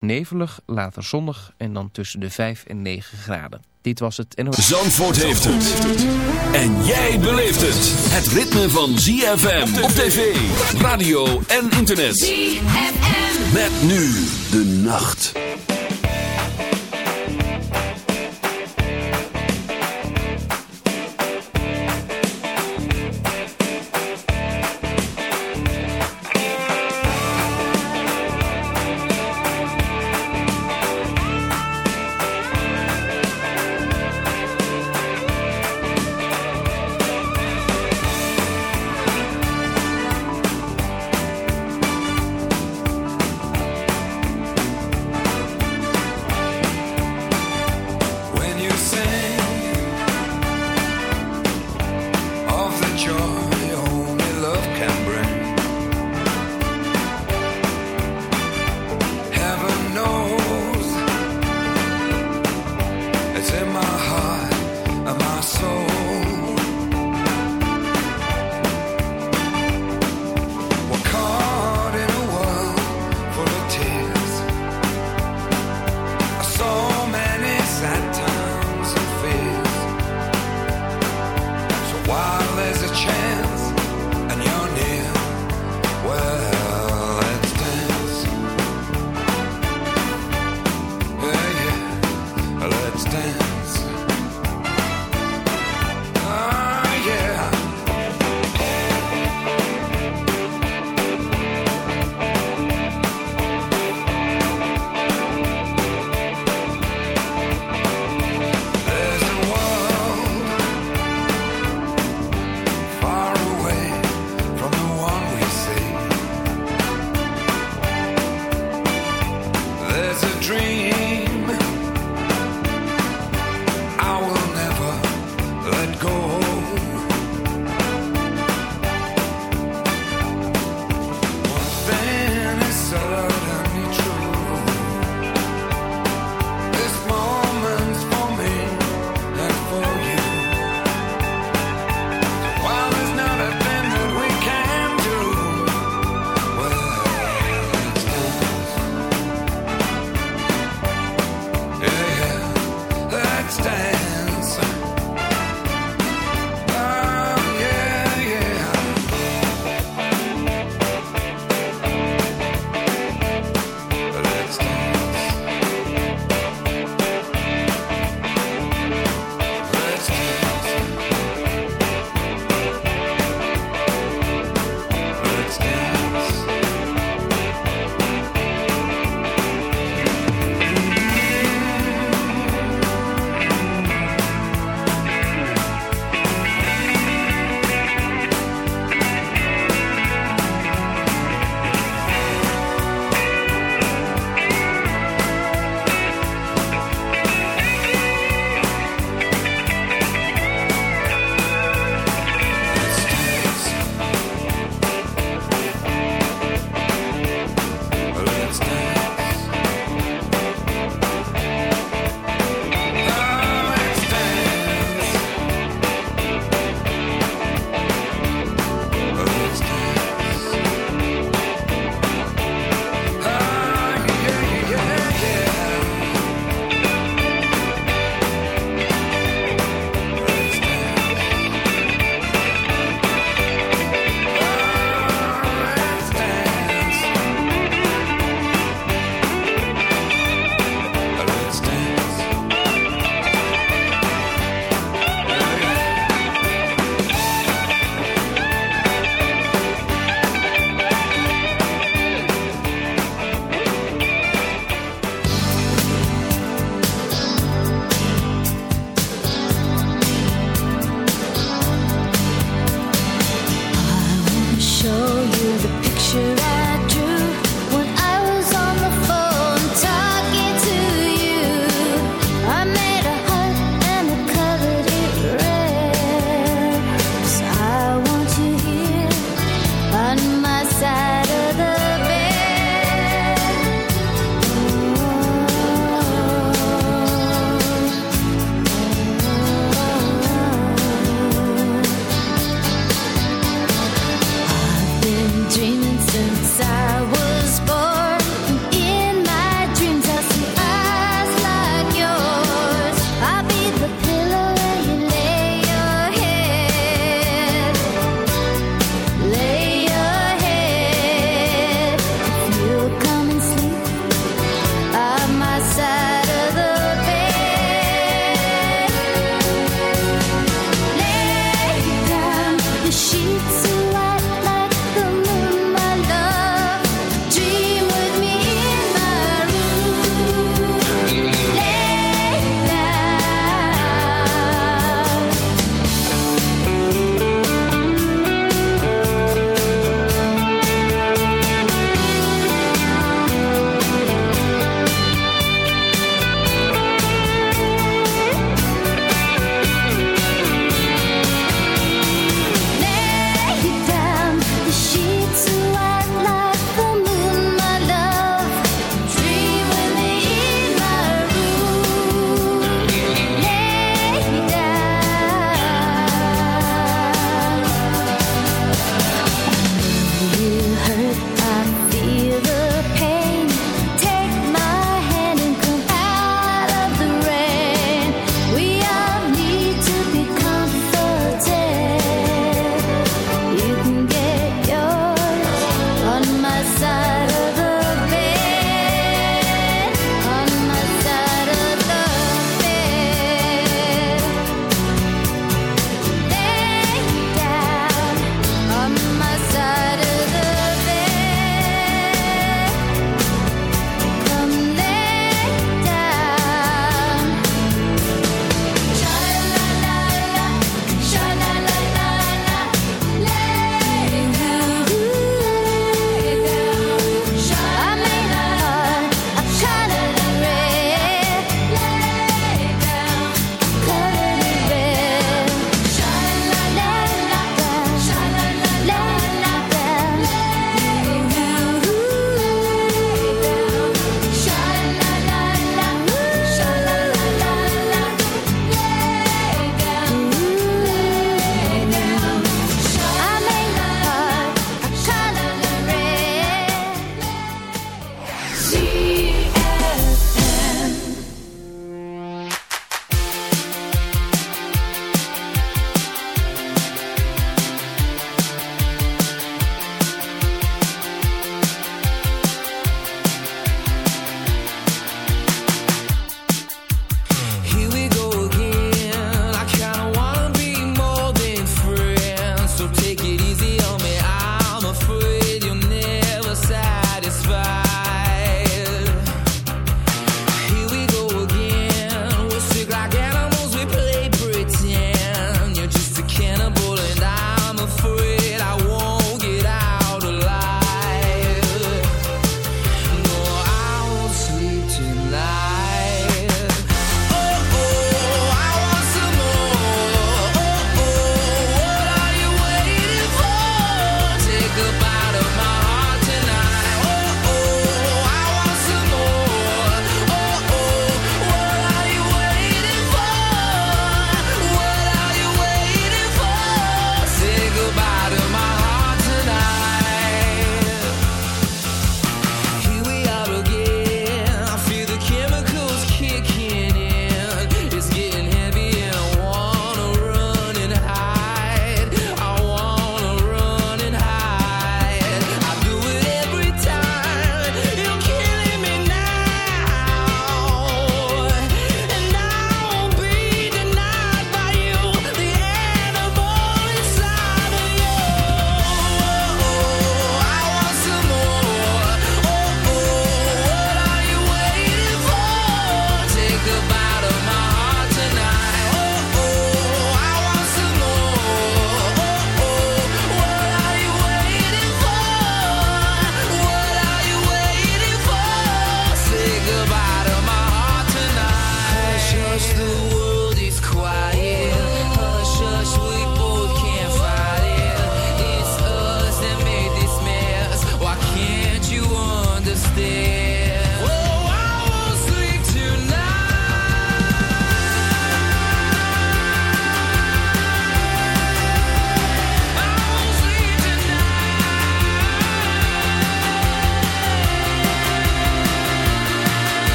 Nevelig, later zonnig en dan tussen de 5 en 9 graden. Dit was het NOS. Zandvoort heeft het. En jij beleeft het. Het ritme van ZFM op tv, radio en internet. ZFM. Met nu de nacht.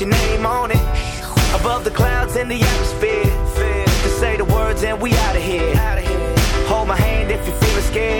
your name on it. Above the clouds in the atmosphere. Just say the words and we out of here. Hold my hand if you're feeling scared.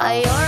I already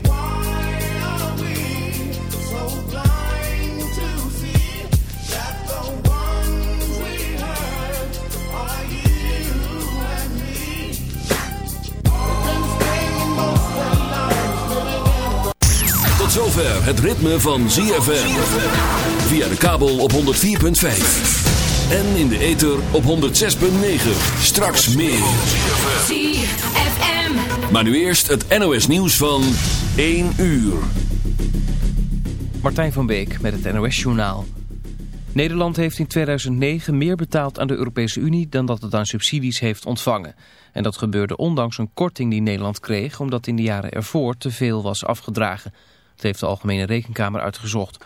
zover het ritme van ZFM. Via de kabel op 104.5. En in de ether op 106.9. Straks meer. ZFM. Maar nu eerst het NOS nieuws van 1 uur. Martijn van Beek met het NOS journaal. Nederland heeft in 2009 meer betaald aan de Europese Unie dan dat het aan subsidies heeft ontvangen. En dat gebeurde ondanks een korting die Nederland kreeg omdat in de jaren ervoor te veel was afgedragen. Heeft de Algemene Rekenkamer uitgezocht.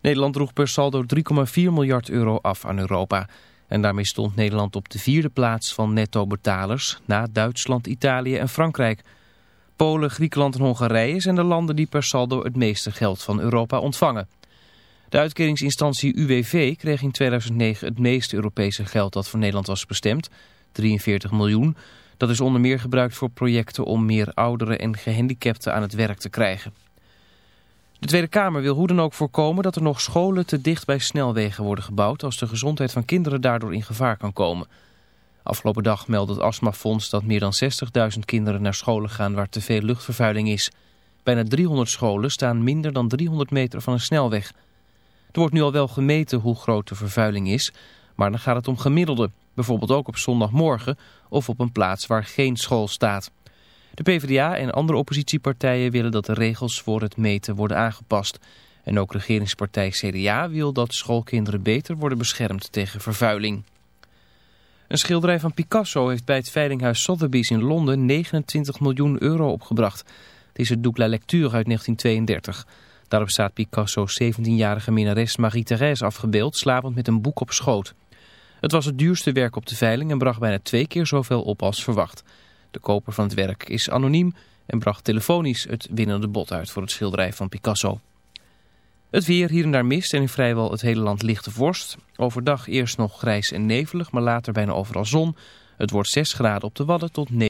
Nederland droeg per saldo 3,4 miljard euro af aan Europa. En daarmee stond Nederland op de vierde plaats van netto-betalers na Duitsland, Italië en Frankrijk. Polen, Griekenland en Hongarije zijn de landen die per saldo het meeste geld van Europa ontvangen. De uitkeringsinstantie UWV kreeg in 2009 het meeste Europese geld dat voor Nederland was bestemd, 43 miljoen. Dat is onder meer gebruikt voor projecten om meer ouderen en gehandicapten aan het werk te krijgen. De Tweede Kamer wil hoe dan ook voorkomen dat er nog scholen te dicht bij snelwegen worden gebouwd als de gezondheid van kinderen daardoor in gevaar kan komen. Afgelopen dag meldde het astmafonds dat meer dan 60.000 kinderen naar scholen gaan waar te veel luchtvervuiling is. Bijna 300 scholen staan minder dan 300 meter van een snelweg. Er wordt nu al wel gemeten hoe groot de vervuiling is, maar dan gaat het om gemiddelde. Bijvoorbeeld ook op zondagmorgen of op een plaats waar geen school staat. De PvdA en andere oppositiepartijen willen dat de regels voor het meten worden aangepast. En ook regeringspartij CDA wil dat schoolkinderen beter worden beschermd tegen vervuiling. Een schilderij van Picasso heeft bij het veilinghuis Sotheby's in Londen 29 miljoen euro opgebracht. Het is het Double Lecture uit 1932. Daarop staat Picasso's 17-jarige minnares Marie-Thérèse afgebeeld, slapend met een boek op schoot. Het was het duurste werk op de veiling en bracht bijna twee keer zoveel op als verwacht. De koper van het werk is anoniem en bracht telefonisch het winnende bod uit voor het schilderij van Picasso. Het weer, hier en daar mist en in vrijwel het hele land lichte vorst. Overdag eerst nog grijs en nevelig, maar later bijna overal zon. Het wordt 6 graden op de Wadden tot 9.